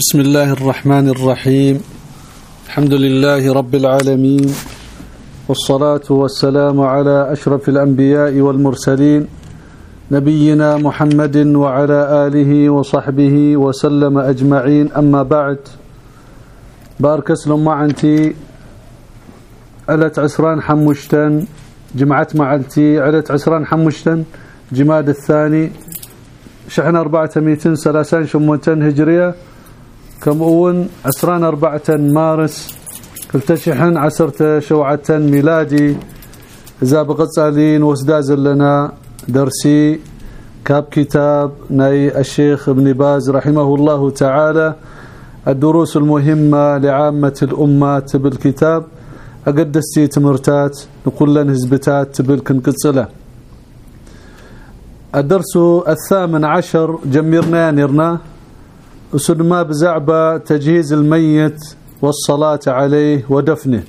بسم الله الرحمن الرحيم الحمد لله رب العالمين والصلاة والسلام على أشرف الأنبياء والمرسلين نبينا محمد وعلى آله وصحبه وسلم أجمعين أما بعد بارك اسلم معنتي علت عسران حمشتن جمعت معلتي علت عسران حمشتن جماد الثاني شحن أربعة ميتين سلاسان شمونتن هجرية كم أون؟ عسران أربعة مارس. كلتشحن عسرت شوعة ميلادي. إذا بقصالين وسداز لنا درسي. كاب كتاب ناي الشيخ ابن باز رحمه الله تعالى. الدروس المهمة لعامة الأمة بالكتاب أقدستي تمرتات. نقول لنا هزبتات بالكنكسلة الدرس الثامن عشر. جمرنا نرنا ما بزعبة تجهيز الميت والصلاة عليه ودفنه.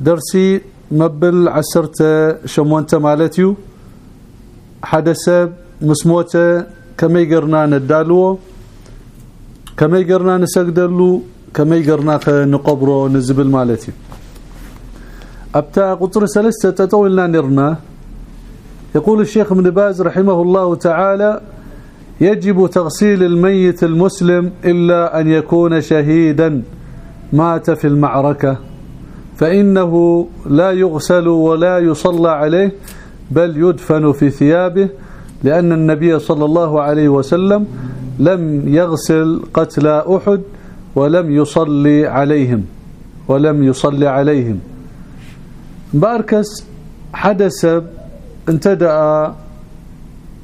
درسي مبل عسرت شمونت مالتيو. حدث مسموته كما يقرنا ندالو. كما يقرنا نسجدلو كما يقرنا نقبره نزبل مالتي ابتا قطر ثلاثة تطولنا نرنا. يقول الشيخ ابن باز رحمه الله تعالى يجب تغسيل الميت المسلم إلا أن يكون شهيدا. مات في المعركة. فإنه لا يغسل ولا يصلى عليه بل يدفن في ثيابه لأن النبي صلى الله عليه وسلم لم يغسل قتلى أحد ولم يصلي عليهم ولم يصلي عليهم. باركس حدث انتدأ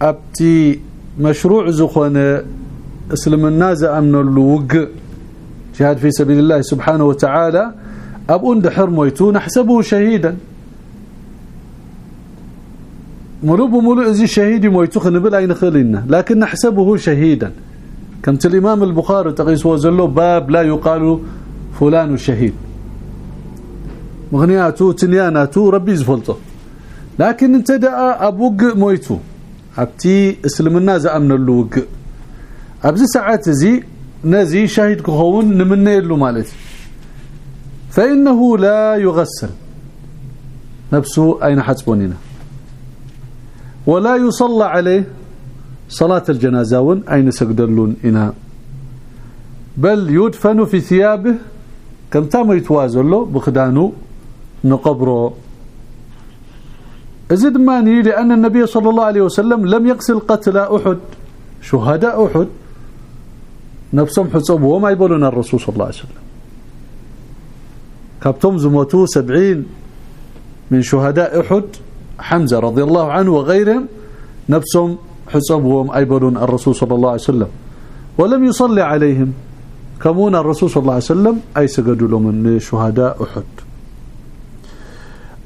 أبتي مشروع زخونه اسلمنا زامن اللوق. جهاد في سبيل الله سبحانه وتعالى. ابون دحر مويتو نحسبه شهيدا. ملو بملو ازي شهيد مويتو خنبل خلينا؟ لكن نحسبه شهيدا. كمت الامام البخاري تقيس وزلو باب لا يقال فلان شهيد. مغنياتو تنياناتو ربي زفلته لكن انتدأ ابوق مويتو. ابتي اسلمنا زامنلو وق ابز ساعات زي نزي شاهد كهون نمنه يلو مالتي فانه لا يغسل نفسه اين حسبوننا ولا يصلى عليه صلاة الجنازة اين سجدلون أنا بل يدفن في ثيابه كم تام يتوازن له بخدانه نقبره زد ماني لأن النبي صلى الله عليه وسلم لم يغسل قتل أحد شهداء أحد. نفسهم حسبوا وما يقولون الرسول صلى الله عليه وسلم. كابتم زموتو سبعين من شهداء أحد حمزة رضي الله عنه وغيرهم نفسهم حسبهم أيبلون الرسول صلى الله عليه وسلم. ولم يصلي عليهم. كمون الرسول صلى الله عليه وسلم أي سجدوا لهم من شهداء أحد.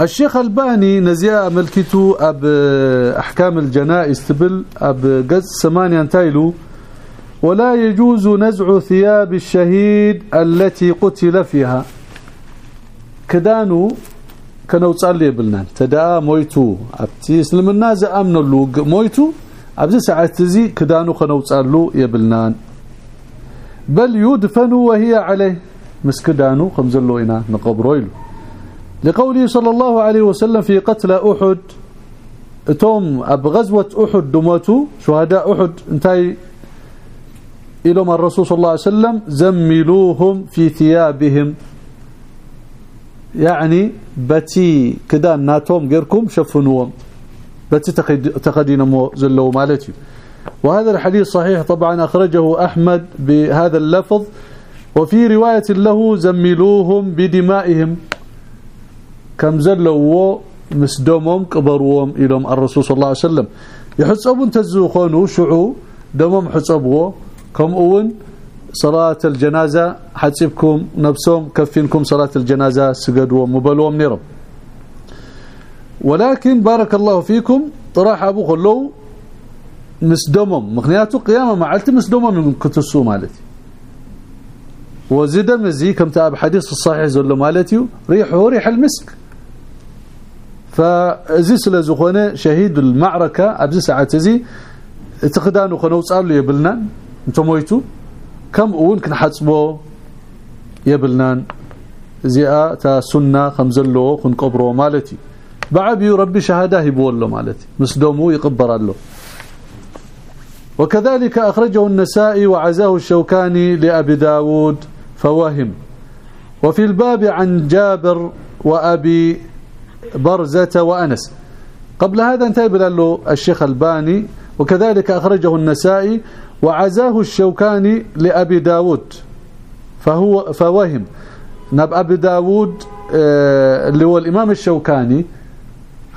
الشيخ الباني نزيا ملكته أب أحكام الجنائز تبل أب قز ثمانية تايلو ولا يجوز نزع ثياب الشهيد التي قتل فيها. كدانو كانوا تصلي بلنا تدأ مويتو. أبتي اسلمنا زامن له مويتو ابز ساعات زي كدانو كانوا تصلوا يبلنان. بل يدفن وهي عليه. مسكدانو خمزلو هنا نقبروا له لقوله صلى الله عليه وسلم في قتل أحد توم أب غزوة أحد دموتو شهداء أحد انتهي إلهم الرسول صلى الله عليه وسلم زملوهم في ثيابهم. يعني بتي كدا ناتهم غيركم شفنوهم. بتي تقدين مو زلوا مالتي. وهذا الحديث صحيح طبعا أخرجه أحمد بهذا اللفظ. وفي رواية له زملوهم بدمائهم. كم زلوا مسدمهم قبروهم إلهم الرسول صلى الله عليه وسلم. يحسبون تزوخونوا شعو دمهم حسبوا كم أون صلاة الجنازة حسبكم نفسهم كفينكم صلاة الجنازة سجدوا مبلوهم نرب ولكن بارك الله فيكم طراح أبو خلو مسدمهم مخنياته قيامة معلت مسدمهم من كتسو مالتي. وزد مزي كم تأب حديث الصحيح زل مالتي ريحه ريح المسك. فزي سلازخونه شهيد المعركة ابز ساعه زي تخدانو خنو صالو يبلنا أنتم مويتو كم أون كنحصبو يبلنان؟ زياء تا سنة خمزلو كنقبرو مالتي. بعبي ربي شهادة يبولو مالتي مسدومو يقبر له وكذلك أخرجه النسائي وعزاه الشوكاني لأبي داود فوهم وفي الباب عن جابر وأبي برزة وأنس. قبل هذا انتهى له الشيخ الباني وكذلك أخرجه النسائي وعزاه الشوكاني لأبي داود. فهو فوهم. نب أبي داود آه، اللي هو الإمام الشوكاني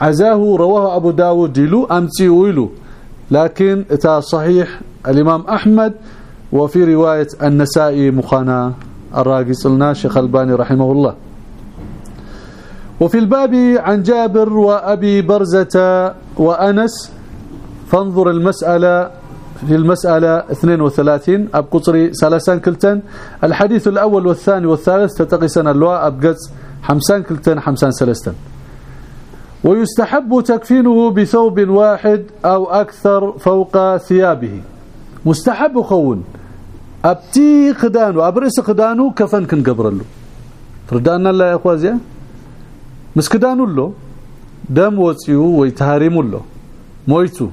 عزاه رواه أبو داود له أمسي ويلو. لكن إتا صحيح الإمام أحمد وفي رواية النسائي مخانا الراقص لنا شيخ الباني رحمه الله. وفي الباب عن جابر وأبي برزة وأنس فانظر المسألة في المسألة 32 أب قصري سلسان كلتن الحديث الأول والثاني والثالث تتقسن اللواء أبقص حمسان كلتن حمسان سلستن ويستحب تكفينه بثوب واحد أو أكثر فوق ثيابه. مستحب خون. أبتي خدانو أبرس خدانو كفن كنقبر له فردانا الله يا اخوازيا مسكدانو له دم وصيو ويتهاريمو له مويتو.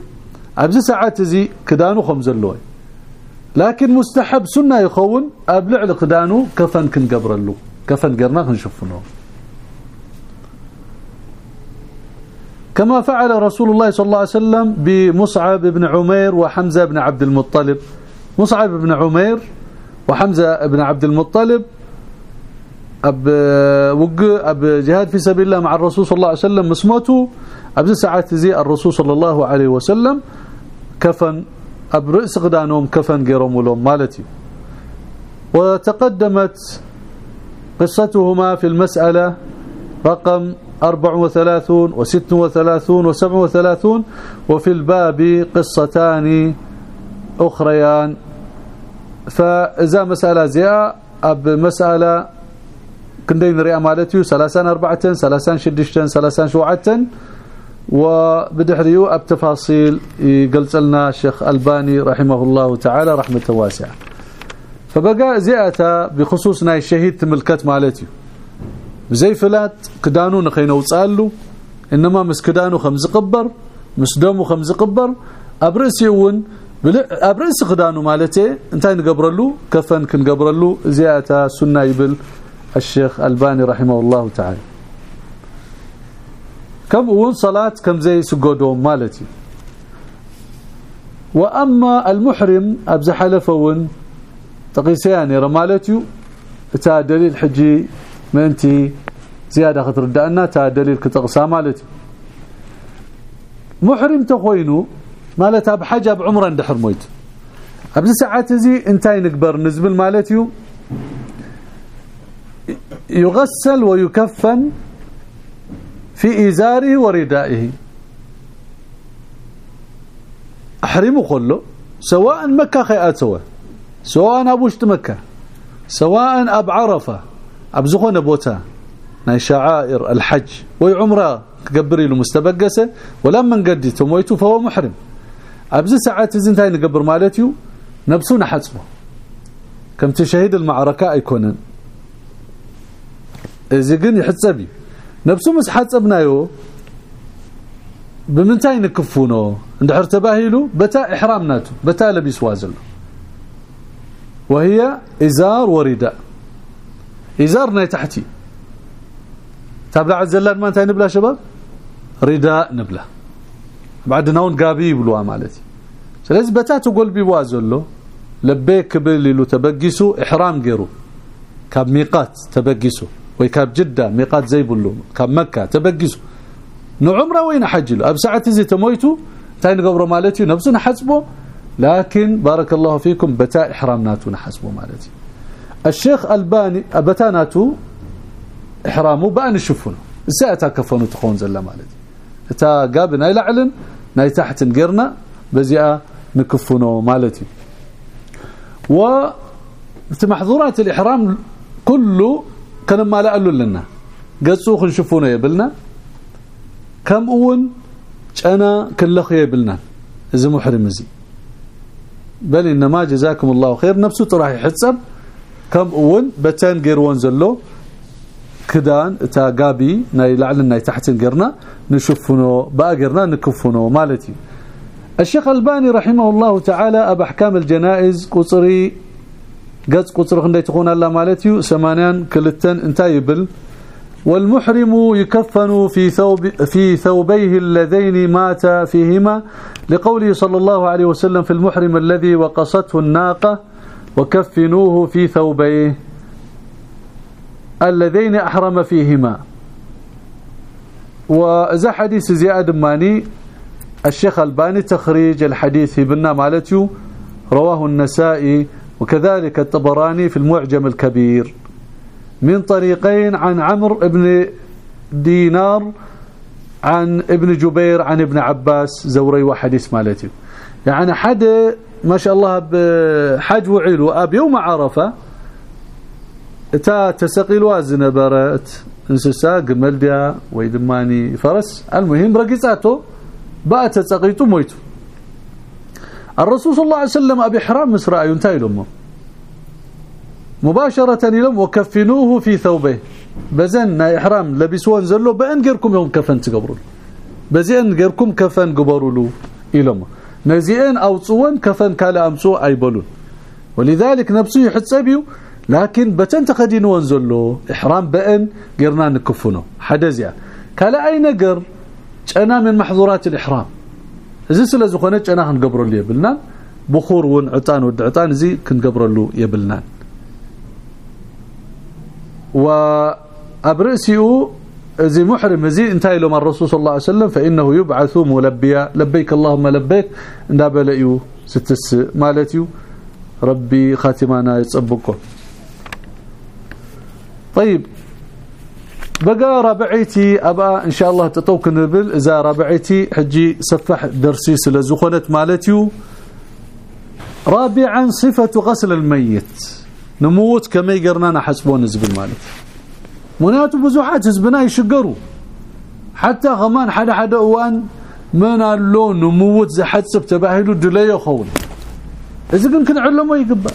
أبز ساعات زي كدانو خمزلوي لكن مستحب سنة يخون أبلع لخدانو كفن كنقبر له كفن قرنا كنشوفنه كما فعل رسول الله صلى الله عليه وسلم بمصعب بن عمير وحمزة بن عبد المطلب. مصعب بن عمير وحمزة بن عبد المطلب أب وق أب جهاد في سبيل الله مع الرسول صلى الله عليه وسلم مسموته أب ساعات زي الرسول صلى الله عليه وسلم كفن أب رأس غدانهم كفن غيرهم مالتي. وتقدمت قصتهما في المسألة رقم 34 و36 و37 وفي الباب قصتان أخريان. فإذا مسألة زياء أب مسألة كندين رئة مالتيو سلاسان أربعة سلاسان شدشتن سلاسان شوعة وبدحريو أب تفاصيل قلت لنا الشيخ الباني رحمه الله تعالى رحمة واسعة فبقى زيادة بخصوص ناي الشهيد تملكت مالتيو زي فلات كدانو نخينو تصالو انما مس كدانو خمس قبر مس دمو خمس قبر ابرسي ون ابرس خدانو مالتي انتي نقبرلو كفن كنقبرلو زياده سنه يبل الشيخ ألباني رحمه الله تعالى. كم ون صلاة كم زي سجودو مالتي. وأما المحرم أبز حلفون تقيسياني رمالتيو تا دليل حجي انت زيادة خطردنا تا دليل كتقسا مالتي. محرم تخوينو مالتها بحاجه بعمرة اندحر مويت قبل ساعات زي انتي نكبر نزبل مالتيو يغسل ويكفن في إزاره وردائه. أحرمه كله سواء مكة خيئات سواء. أبوشت مكة سواء أب عرفة. ابزخون بوتا. ناي شعائر الحج. ويعمره تقبري له مستبقسه ولما نقدي تمويتو فهو محرم. ابز ساعات زنتاي نقبر مالتيو نفسه نحسبه كم تشهد المعركة يكونن اذا كن يحسبي نفسه مس حسبنايو بمنتاي نكفونو اندحر تباهيلو بتا احرامناتو بتا لبس وازل وهي ازار ورداء إزارنا تحتي تابع الزلال ما انتهي نبلا شباب رداء نبلا بعد نون قابي بلوا مالتي سلازي بتاتو قلبي وازلو لبيك بليلو تبقسو إحرام غيرو كاب ميقات تبقسو ويكاب جدة ميقات زي بلو كاب مكة تبقسو نو عمره وين حجلو أب ساعة زي تمويتو تاين قبره مالتي نفسنا حسبه لكن بارك الله فيكم بتاء إحرامناتو نحسبه مالتي. الشيخ ألباني أبتاناتو احرامه بأن شوفونه ساعتها كفنوا تخون زلا مالتي. تا قابنا يلعلن ناي تحت نقرنا بزيئة نكفونه مالتي. و محظورات الإحرام كله كان ما لا قالوا لنا. قصو نشوفونه يبلنا كم أون أنا كلخ يبلنا إذا محرم زي بل إنما جزاكم الله خير. نفسه راح يحسب. كم أول بتان جيرون زلو. كدان تا قابي ناي لعلنا ناي تحت قرنا. نشوفنو باقرنا نكفنو مالتي. الشيخ الباني رحمه الله تعالى أب أحكام الجنائز قصري قد قصر خندي تكون الله مالتي سمانان كلتن انتايبل والمحرم يكفن في ثوب في ثوبيه اللذين مات فيهما لقوله صلى الله عليه وسلم في المحرم الذي وقصته الناقة وكفنوه في ثوبيه اللذين أحرم فيهما وإذا حديث زياد ماني الشيخ الباني تخريج الحديث بنا مالتيو رواه النسائي وكذلك الطبراني في المعجم الكبير. من طريقين عن عمرو بن دينار عن ابن جبير عن ابن عباس زوري وحديث مالتي. يعني حد ما شاء الله بحج وعيل وأب يوم عرفة تا تسقي الوازن برأت انسسا قمل ديا ويدماني فرس. المهم رقصاته بقى تسقيته ميته الرسول صلى الله عليه وسلم أبي حرام مسرا ينتهي لهم مباشرة لهم وكفنوه في ثوبه. بزن إحرام لبسون زلو بأن غيركم يوم كفن تقبروا بزين غيركم كفن قبروا له إلهم نزيئن اوصون كفن كالا امصو ايبلون ولذلك نفسه يحسبيو لكن بتن تخدين وانزلو إحرام بأن قرنا نكفنه حدزيا. كلا أي نقر؟ أنا من محظورات الإحرام. اذا سلا زخونه أنا هنقبر له يبلنا بخور ون عطان ود عطان زي كنقبر له يبلنا و ابرسيو زي محرم زي انتهى لهم الرسول صلى الله عليه وسلم فانه يبعث ملبيا لبيك اللهم لبيك اندابليو ستس مالتيو ربي خاتمانا يصبكم طيب بقى رابعيتي أبا إن شاء الله تطوك نبل. إذا رابعيتي حجي سفح درسي سلزخنت مالتيو. رابعا صفة غسل الميت. نموت كما يقرنا نحسبون زبل مالت. مناتو بزوحات زبنا يشقروا حتى غمان حدا حدا اوان من اللون نموت زحتسب تباهلو دليو خول إذا كن علمه يقبل.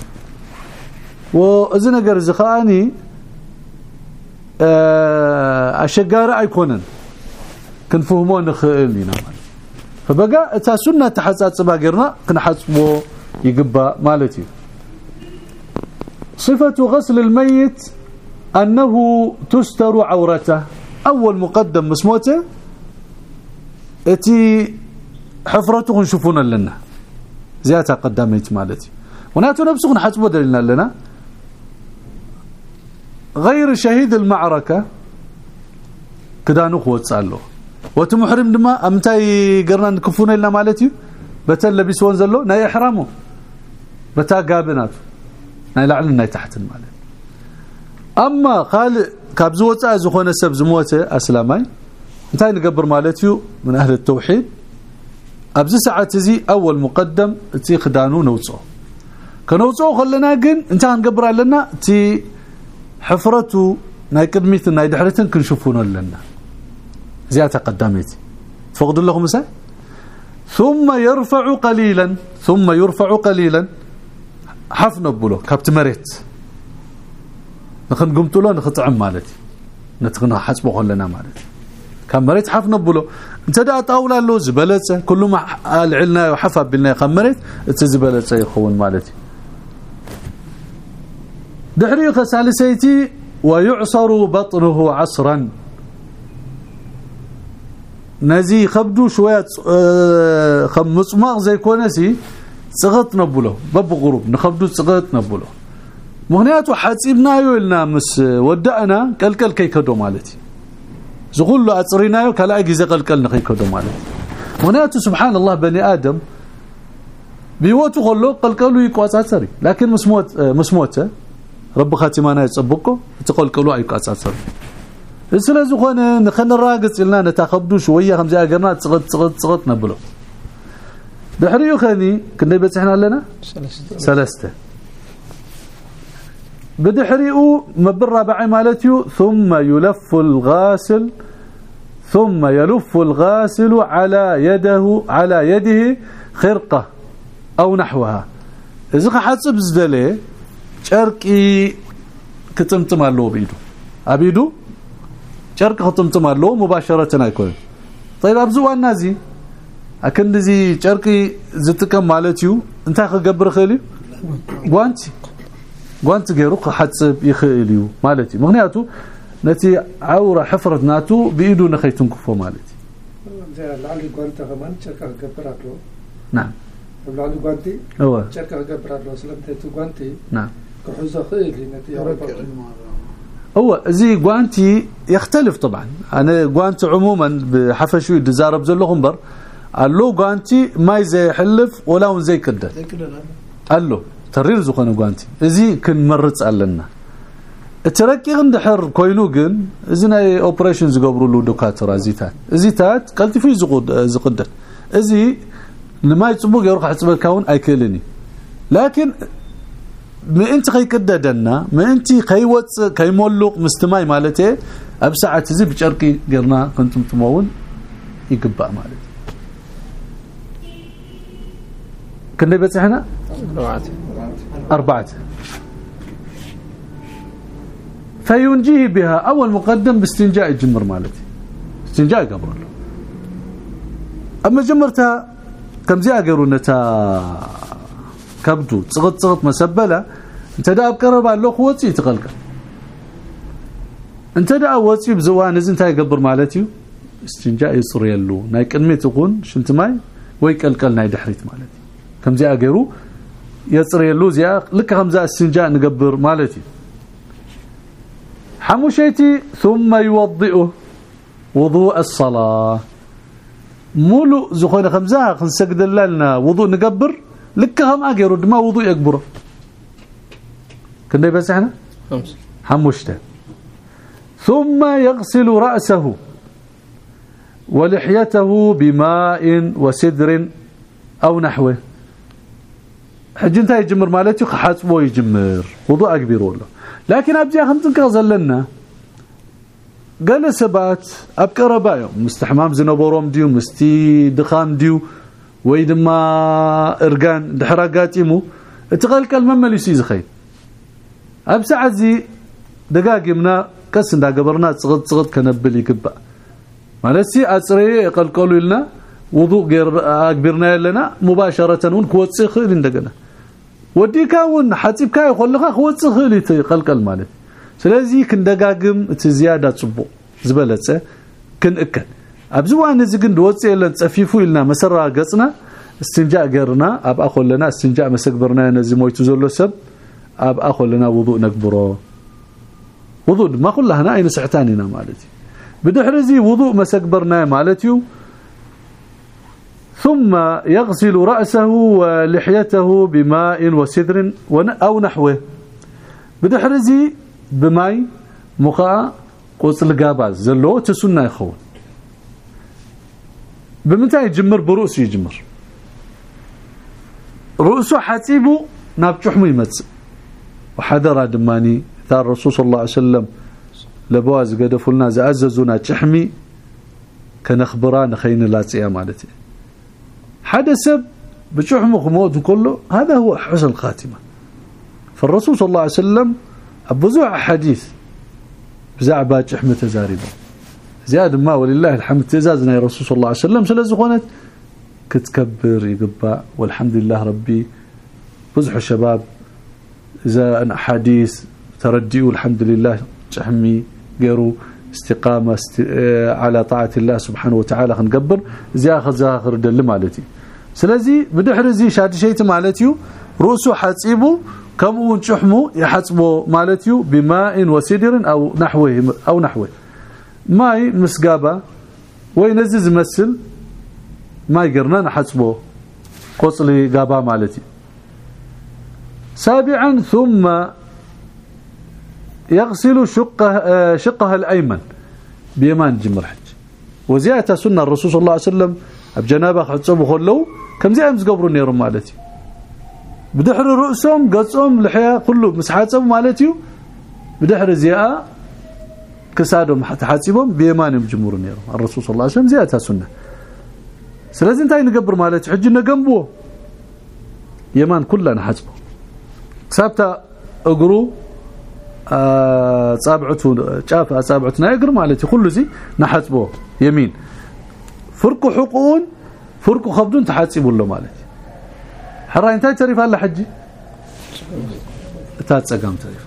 واذا نقر زخاني اشقار أيكونن. كنفهمو نخيل لنا فبقى إتا سنة تحصصبا غيرنا كنحصبو يقبا مالتي. صفة غسل الميت أنه تستر عورته. أول مقدم مسموته. إتي حفرته نشوفون لنا. زيادة قداميت مالتي. وناتو نفسه نحسبه دلنا لنا. غير شهيد المعركة. كدانو خوصالو وتمحرم دما؟ أمتاي قرنا نكفون لنا مالتي بتل لبسون زلو؟ ناي احرامه بتا قابنات. ناي لعل ناي تحت المال أما قال كابز وصا زخونه سب زموته أسلامي. انتي نقبر مالتيو من أهل التوحيد. أبز ساعة زي أول مقدم تي خدانو نوصو كنوصو خلنا جن أنت هنقبر لنا تي حفرته ناي قدميت ناي دحرتن كنشوفون لنا زيادة قداميت. تفقد لهم مسا ثم يرفع قليلا ثم يرفع قليلا. حفن بلو كابت مريت. نخن قمت له نخطعم مالتي. نتغنى حسبه لنا مالتي. كان مريت حفن بلو انت دا طاوله له زبلصه كل ما العلنا وحفا بلنا. خمرت تزبلصه يخون مالتي. دحريق ثالثيتي ويعصر بطنه عصرا. نزي خبدو شوية خمص ماغ زي كونسي صغط نبلو بب غروب نخبدو صغط نبلو مغنياتو حصيبنايو لنا مس ودأنا قلقل كيكدو مالتي. زغلو اصرينايو كلا غيزه قلقل نخيكدو مالتي. مغنياتو سبحان الله بني آدم بيوتو خلو قلقلو يقواصاصري لكن مسموت مسموته رب ربك خاتمانا يصبقو تقلقلو ايقاصصر سلازو خنا نخن راقص قلنا نتاخبدو شوية خمزه أجرنا صغط صغط صغط نبلو. بحريو خني كنا بس إحنا لنا؟ سلستة. بدي حريو مبر الرابع مالتيو ثم يلف الغاسل ثم يلف الغاسل على يده على يده خرقة أو نحوها. إذا حصب زدليه ጨርቂ كتمتم አለው بيدو ابيدو ጨርቅ كتمتم አለው مباشره አይኮን طيب ابزو وانا زي اكن زي ጨርቂ ዝጥቀም ማለት እዩ እንታይ ክገብር خالي ጓንቲ ጓንቲ ገይሩ ክሓጽብ ይኽእል እዩ ማለት እዩ ምክንያቱ ነቲ ዓውራ ሕፍረት ናቱ ብኢዱ ንኸይትንክፎ ማለት እዩ ላዕሊ ጓንቲ ከማን ጨርቃ ክገብር ኣለዎ ናም ኣብ ላዕሊ ጓንቲ እወ ጨርቃ ክገብር ኣለዎ ስለምንታይ እቲ ጓንቲ ናም هو زي جوانتي يختلف طبعا. أنا جوانتي عموما بحفشوي دزارب زلهم بر قال له جوانتي ما زي حلف ولا زي كده. قال له ترير زخنه جوانتي زي كنمرص علنا تركي عند حر كوينو جن. زينا اوبريشنز غبروا له دكاترة زيتات. زيتات قلت في زقد زقد زي لما يصبوا يروح حسب الكون ايكلني لكن ምእንቲ ከይቅደደና ምእንቲ ከይወፅእ ከይመሉቕ ምስቲ ማይ ማለት ኣብ ሰዓት እዚ ብጨርቂ ጌርና ክንጥምጥሞ እውን ይግባእ ማለት كنا بتحنا أربعة أربعة فينجيه بها أول مقدم باستنجاء الجمر مالتي استنجاء قبر له أما جمرتها كم زي أقرونتها كبدو تصغط تصغط مسبلة انت دا بقرب له خوتي تقلق انت دا وصي بزوان انت يقبر مالتي استنجاء يصر يلو. ناي قدمي تكون شنت ماي؟ ويقلقل ناي دحريت مالتي. كم زي اغيرو يصري له زي لك خمزة استنجاء نقبر مالتي. حموشيتي ثم يوضئه وضوء الصلاة. مولو زخونه خمزة خنسجد لنا وضوء نقبر. لك هم اغيرو دما وضوء يقبره كنا بس إحنا؟ خمس. حموشته. ثم يغسل رأسه ولحيته بماء وسدر أو نحوه. حج انت يجمر مالتي خحاسبو يجمر. وضوء كبير ولا لكن أبجي خمتنك زلنا قال سبات ابقربا يوم مستحمام زنبروم ديو مستي دخام ديو. ويدما ارغان دحراقاتيمو اتقلقل ممليسي زخي اب ساعه زي دقاقمنا كس اندا قبرنا صغد صغد كنبل يقبا مالتي اصري يقلقلوا لنا وضوء غير اكبرنا لنا مباشره ون كوصي خيل እንደገና ወዲካ ውን ሓፂብካ ይኸልኻ ክወፅእ ክእል ይቀልቀል ማለት ስለዚ ክንደጋግም እቲ ዝያዳ ጽቡቕ ዝበለፀ ክንእከል ابزوان እዚ ግን ድወፅ የለን لنا ኢልና قصنا ገጽና استنجاء أب أخو لنا استنجاء نزي مويتو ሞይቱ سب اب اخو لنا وضوء نكبرو وضوء ما كلنا اين سحتانينا مالتي بدحرزي وضوء مسكبرنا مالتي ثم يغسل رأسه ولحيته بماء وسدر أو نحوه. بدحرزي بماي مخا قوصل قاباز زلو تسنى يخون بمتى يجمر برؤس يجمر. رؤسه حتيبه نابجحمو يمتس. وحذر دماني ثار الرسول صلى الله عليه وسلم. لبواز قدفلنا زعززونا تحمي. كنخبران خين لاتسيا مالتي. حدث بشحمه موت كله هذا هو حسن الخاتمة. فالرسول صلى الله عليه وسلم أبوزوع حديث. بزعبا شحمة تزاربه زياد ما ولله الحمد تزازنا يا رسول صلى الله عليه وسلم. سلازخونت كتكبر يقبع والحمد لله ربي بزح الشباب. إذا أحاديث ترديوا الحمد لله شحمي غيروا استقامة است... على طاعة الله سبحانه وتعالى خنقبر زي اخذ اخر دل مالتي. سلازي بدحر زي شاد شيت مالتيو رؤسه حصيبو كم شحمو يحصبو مالتيو بماء وسدر أو نحوه أو نحوه. ماي مسقابة وينزز مسل ما يقرنا نحصبو قصلي قابا مالتي. سابعا ثم يغسل شقه شقها الأيمن بيمان جمر حج وزيادة سنة الرسول صلى الله عليه وسلم بجنابه خصبوا خلو كم زي أمس قبروا نيرو مالتي. بدحر رؤسهم قصهم لحيا كله مسحاتهم مالتي. بدحر زياء كسادهم حتى حاسبهم بيمان يجمروا نيرو الرسول صلى الله عليه وسلم زياده سنه سلازم تاي نقبر مالتي حجنا جنبه يمان كلنا حسبه كسابتا اقرو ጻብዕቱ ጫፍ ጻብዕቱ ናይ እግሪ ማለት እዩ ኩሉ እዚ ናሓጽቦ የሚን ፍርቁ ሕቁን ፍርቁ ከብዱን ተሓጺቡሎ ማለት እዩ ሕራይ እንታይ ተሪፋ ኣላ ሕጂ እታ ጸጋም ተሪፋ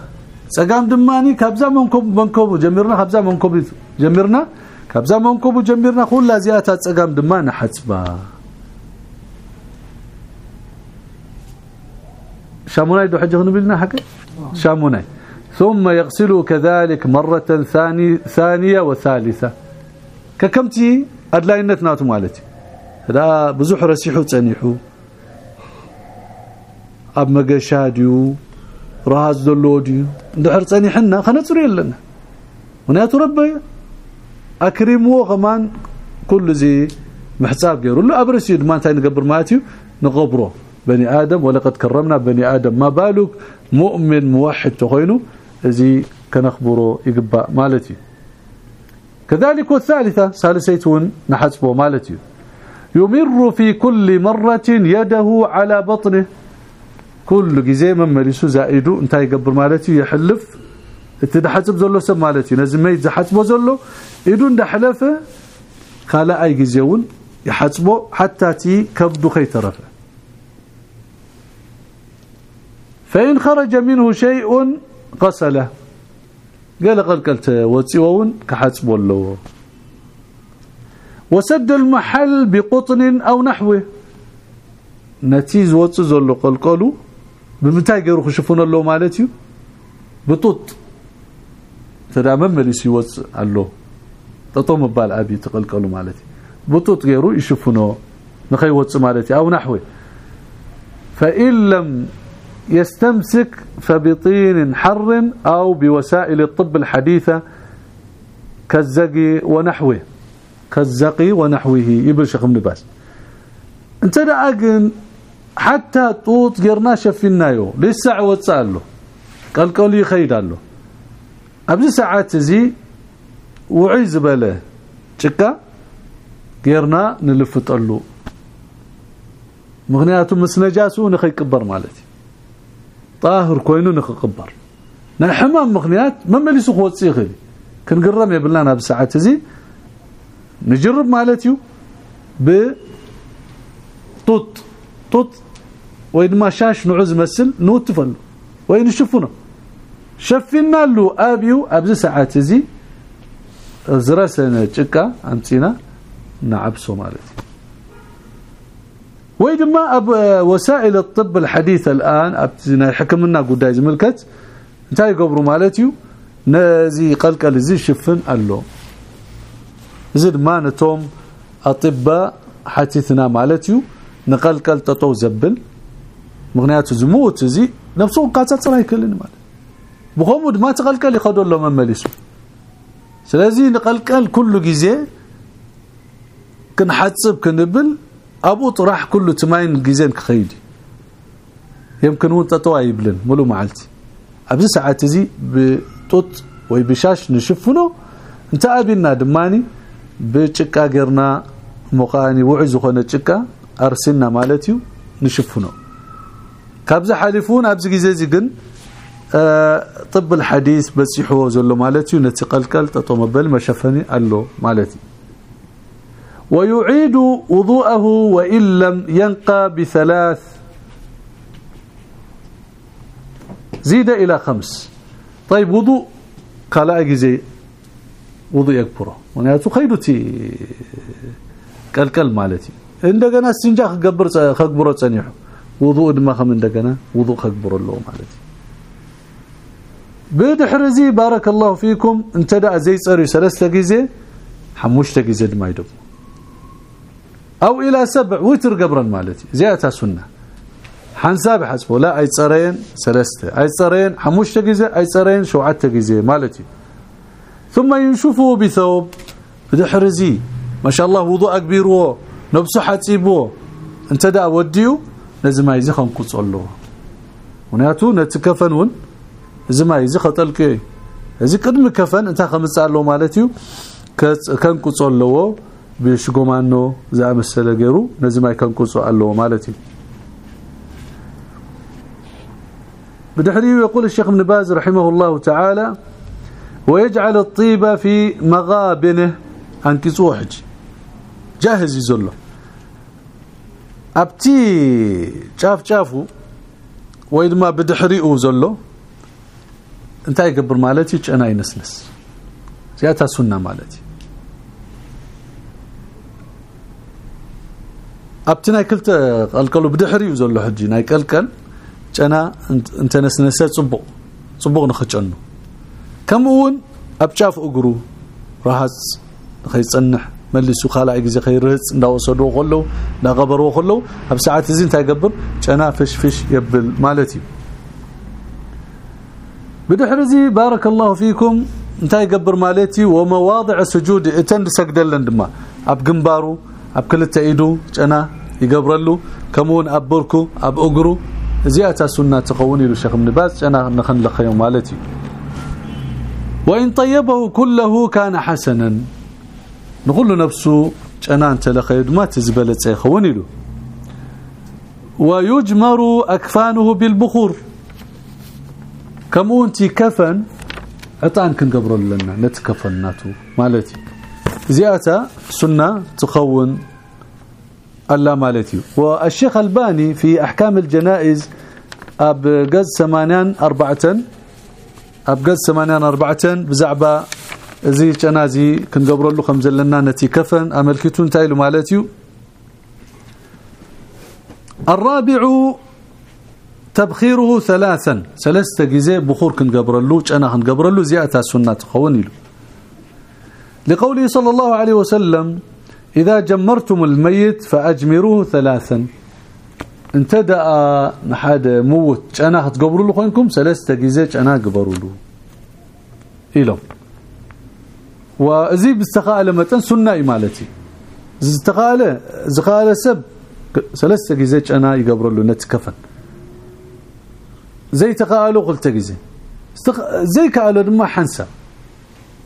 سقام دماني كبزا منكم منكم جمرنا كبزا منكم جمرنا كبزا منكم جمرنا كل زياته سقام دمانا حسبا شاموناي دو حجة نبلنا حكا شاموناي. ثم يغسلوا كذلك مرة ثاني ثانية وثالثة. ككمتي أدلاينتناتو مالتي. هذا بزوح رسيحو تنيحو أب مقشاديو. راز دلوديو ندحر تنيحنا خنصري لنا ونياتو ربي أكرمو غمان كل زي محساب غيرو. له أبرسي ما انتي نقبر ماتيو نقبره بني آدم ولقد كرمنا بني آدم. ما بالك؟ مؤمن موحد تخينو. زي كنخبرو يقبأ مالتي كذلك والثالثة ثالثيتون نحسبه مالتي يمر في كل مرة يده على بطنه. كل جزي من مليسو زائدو انت يقبر مالتي يحلف اتدحسب زلو سب مالتي. نزميت زحسبه زلو. ايدو اندحلفه خلا أي جزيون يحسبه حتى تي كبدو خيترفه فإن خرج منه شيء غسله قال قلقلت وصيوون كحسب له. وسد المحل بقطن أو نحوه. نتيز وص زلو قلقلو بمتى غيرو خشفون له مالتي بطوط. تدامن مليس يوص الله تطوم بال أبي تقلقلو مالتي. بطوط غيرو يشفونو نخي وص مالتي أو نحوه. فإن لم يستمسك فبطين حر أو بوسائل الطب الحديثة كالزقي ونحوه. كالزقي ونحوه. يبل شيخ ابن باز انت داقن حتى طوط غيرنا شفنايو لساعه وصالو قال قال يخيد له ابز ساعات زي وعي زبله ጭቃ غيرنا نلفطلو مغنياته مسنجاسو نخيكبر مالتي طاهر كوينو نخقبر ናይ ሕማም ምክንያት መመሊሱ ክወፅእ ይኽእል ክንግረም የብልና ናብ ሰዓት እዚ ንጅርብ ማለት እዩ ብጡጥ ጡጥ وين ما شاش نعوز مسل نوتفن. وين شفنا شفنا له أبيو ابز ساعات زي. زرسنا شكا أنتينا نعب نعبسو مالتي ويدما أب وسائل الطب الحديث الآن ابتنا حكمنا قداي ملكت انت قبر مالتيو. نازي قلقل لزي شفن اللوم زد ما نتوم أطباء حديثنا مالتيو. نقلقل تطو زبل. مغنيات زموت زي نفسهم قاتت راه يكلن مال بغمود ما تقلقل يخدوا لهم مملسو سلازي نقلقل كل جزي كنحصب كنبل أبو طرح كل تماين جزين كخيدي. يمكن وانت طوايبلن ملو معلتي. ابز ساعات زي بطوط وي بشاش نشفنو انت አቢና ድማኒ ብጭቃ غيرنا ሞቃኒ ውዕ ዝኾነ ጭቃ أرسلنا مالتيو نشفنو. كابز حالفون ابز جيزي زي جن طب الحديث بصيحو زلو مالتيو نتقلقل تطمبل مشفني الله مالتي ويعيد وضوءه وإن لم ينقى بثلاث زيد إلى خمس طيب وضوء قال أجزي وضوء يكبره ونياتو خيدتي كالكل مالتي عندنا استنجاء خبر خبره صنيحه وضوء دما خم عندنا وضوء خبر له مالتي بدحرزي بارك الله فيكم. انتدى زي صري ثلاثة غزي حموشتة غزي دما يدبو أو إلى سبع وتر قبرا مالتي زيادة سنة. حنساب حسبه لا أي صرين ثلاثة أي صرين حموش تجزي أي صرين شوعة تجزي مالتي. ثم ينشفه بثوب. بدحرزي ما شاء الله وضوء كبير انت لازم يزي خنقص له ونياتو نتكفنون لازم يزي خطلك إذا قدم كفن إنت خمس له مالتي كنقص له بشغومانو زامسله غيرو نزي ما يكنقصو الله مالتي بدحري يقول الشيخ ابن باز رحمه الله تعالى ويجعل الطيب في مغابنه انكسو حج جاهز يزله ابتي شاف شافو ويدما بدحريو زلو انت يقبر مالتي انا ينسنس زياتا سنه مالتي ابتي ناي كلت قلقلو بدحريو زلو حجي ناي قلقل ጨና እንተነስነሰ ጽቡቕ ጽቡቕ ንኽጨኑ ከምኡውን ኣብ ጫፍ እግሩ ረሃፅ ንኸይፀንሕ መሊሱ ካልኣይ ግዜ ከይርህፅ እንዳወሰድዎ ከለዉ እንዳቐበርዎ ከለዉ ኣብ ሰዓት እዚ እንታይ ገብር ጨና ፍሽፍሽ የብል ማለት እዩ بدحر زي بارك الله فيكم انتي يقبر مالتي ومواضع السجود اتن سجدلن دما اب جنبارو اب كلتا ايدو جنا يقبرلو كمون اب بركو اب اقرو زياده سنه تقون له شيخ ابن باز انا نخن لخيوم مالتي وان طيبه كله كان حسنا نقول نفسه أنا انت لخيد ما تزبلت يخون له ويجمر اكفانه بالبخور كمو انت كفن عطان كنقبر لنا نتكفناتو مالتي زياده سنه تخون الله مالتي والشيخ الباني في احكام الجنائز اب قز ثمانيان اربعه اب اربعه بزعبه زي جنازي كنقبرلو خمزلنا نتي كفن املكتو انتايلو مالتي الرابع تبخيره ثلاثا ثلاثة جزء بخور كنقبرلو جنا كنقبرلو زياده سنه تخونيلو لقوله صلى الله عليه وسلم إذا جمرتم الميت فأجمروه ثلاثا انتدأ نحد موت أنا هتقبروا له خوينكم ثلاثة جزاج أنا قبروا له إلهم وزي بالسخاله متن سنه مالتي. زستقاله زقاله سب. ثلاثة جزيج أنا يقبر له نت كفن زي تقالو قلت جزي استخ... زي قالوا دما حنسا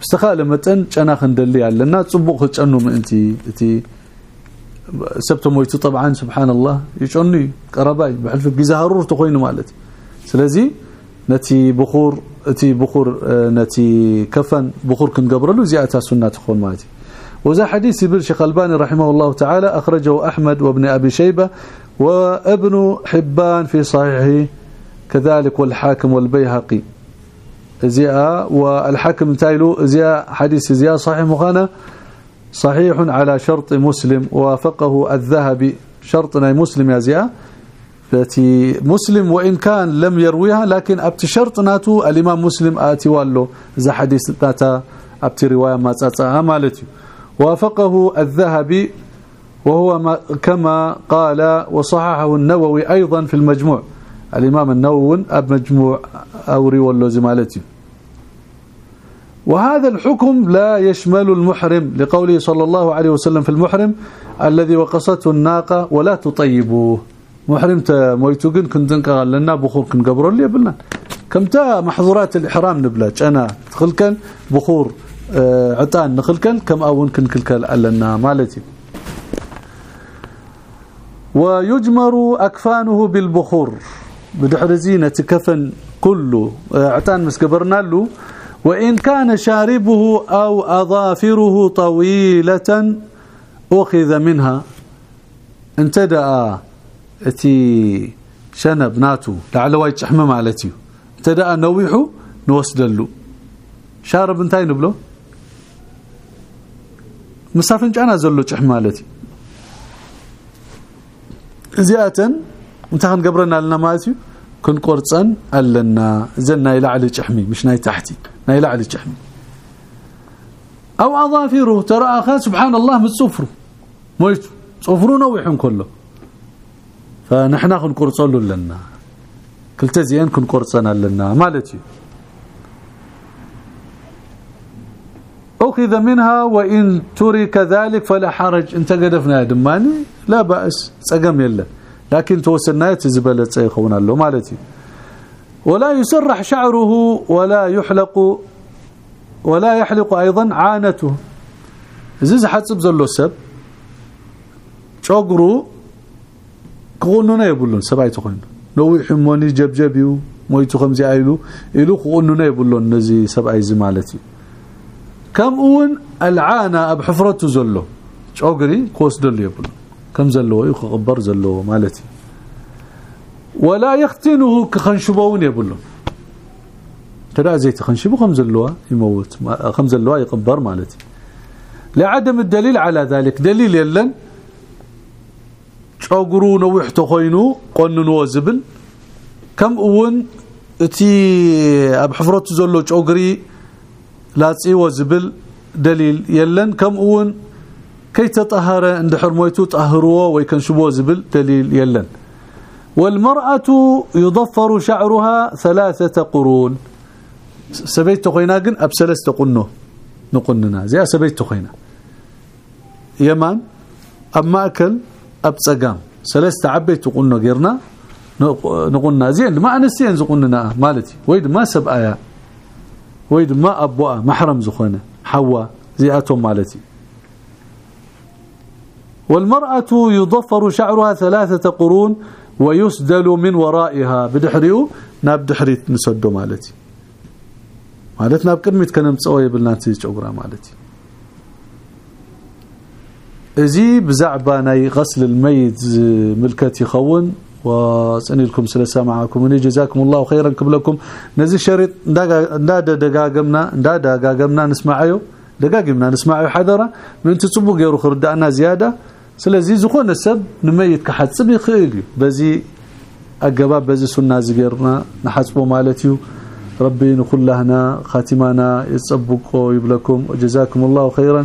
استقاله متن جنا خندلي يالنا صبوق خچنو منتي تي سبت مويتو طبعا سبحان الله يشوني قرباي بحلف بيزهرور تخوين مالتي سلازي نتي بخور اتي بخور نتي كفن بخور كنقبرلو زيادة سنة تخون مالتي. وذا حديث ابن شيخ ألباني رحمه الله تعالى أخرجه أحمد وابن أبي شيبة وابن حبان في صحيحه كذلك والحاكم والبيهقي. زياء والحكم تايلو زياء حديث زياء صحيح مخانا صحيح على شرط مسلم وافقه الذهبي. شرطنا مسلم يا زياء. التي مسلم وإن كان لم يرويها لكن ابت شرطناتو الإمام مسلم آتي والله إذا حديث تاتا ابت رواية ما تاتا مالتي. وافقه الذهبي وهو ما كما قال وصححه النووي أيضا في المجموع. الإمام النووي أب مجموع أوري والله زمالتي وهذا الحكم لا يشمل المحرم لقوله صلى الله عليه وسلم في المحرم الذي وقصته الناقة ولا تطيبوه. محرم مويتوغن كنت قال لنا بخور كنقبروا لي بلنا كمتا محظورات الإحرام نبلا أنا تخلكن بخور آه، عطان نخلكن كم أون كنكلكل لنا مالتي. ويجمر أكفانه بالبخور. بدحرزينه كفن كله آه، عطان مسكبرنا له. وإن كان شاربه أو أظافره طويلة أخذ منها. انتدأ اتي شنب ناتو لعل يتحم مالتي. انتدأ نويحو نوسدلو شارب انتاي نبلو؟ مسافنجانا زلو تحم مالتي. زياده انت قبرنا لنا مالتي. كنقرصن ألنا. زنا يلعل جحمي مش ناي تحتي. ناي لعل جحمي أو أظافره ترى أخا سبحان الله متصفر مويت صفروا نوحن كله. آه، نحنا كنقرصلو لنا. كلتا زيان كنقرصنا لنا. مالتي؟ أخذ منها وإن ترك ذلك فلا حرج. انت قدفنا دماني؟ لا بأس. سقم يلا. لكن توسلنا تزبلة سيخونا له مالتي؟ ولا يسرح شعره ولا يحلق ولا يحلق أيضا عانته. زيز حسب زلو السب شقره كوننا يبلون سبايت خوين نو يحموني جبجبيو مويتو خمزي ايلو إلو خوننا يبلو النزي سبعي زمالتي كم اون العانة اب حفرته زلو شوقري كوس دلو يبلو كم زلو يخبر زلو مالتي ولا يختنه كخنشبون يبلو ترى زيت خنشبو خمز اللوا يموت خمز اللوا يقبر مالتي لعدم الدليل على ذلك دليل يلن شوغرو نوحتو خوينو قننو زبل كم اون اتي اب حفرته زلو شوغري لاصي وزبل دليل يلن كم اون كي تطهر عند حرميتو طهروه ويكنشبو زبل دليل يلن والمرأة يضفر شعرها ثلاثة قرون سبيت خوينا جن ابسلس تقنو نقننا زي سبيت خوينا يمان اما أبصقام. ثلاثة عبيت تقنو غيرنا نقننا زين. ما انسين زقننا مالتي. ويد ما سبايا ويد ما ابوا محرم زخونة. حوا زياتهم مالتي. والمرأة يضفر شعرها ثلاثة قرون ويسدل من ورائها. بدحريو؟ ناب دحريت نسدو مالتي. مالتنا بقدمت كنمصو يبلنا تيجوغرا مالتي. أزي بزعبه ناي غسل الميت آه، ملكات يخون. وسنلكم سلسة معكم. وني جزاكم الله خيرا قبلكم. نزي شريط دا دغاغمنا دا دغاغمنا نسمعيو. دغاغمنا نسمعيو حذرا. من تتبو غيرو خردانا زيادة. سلزي زخون السب نميت كحد سبي يخيل بزي أقباب بزي سنة زغيرنا نحسبو مالتيو. ربي نخلهنا خاتمانا يتسبقو يبلكم وجزاكم الله خيرا.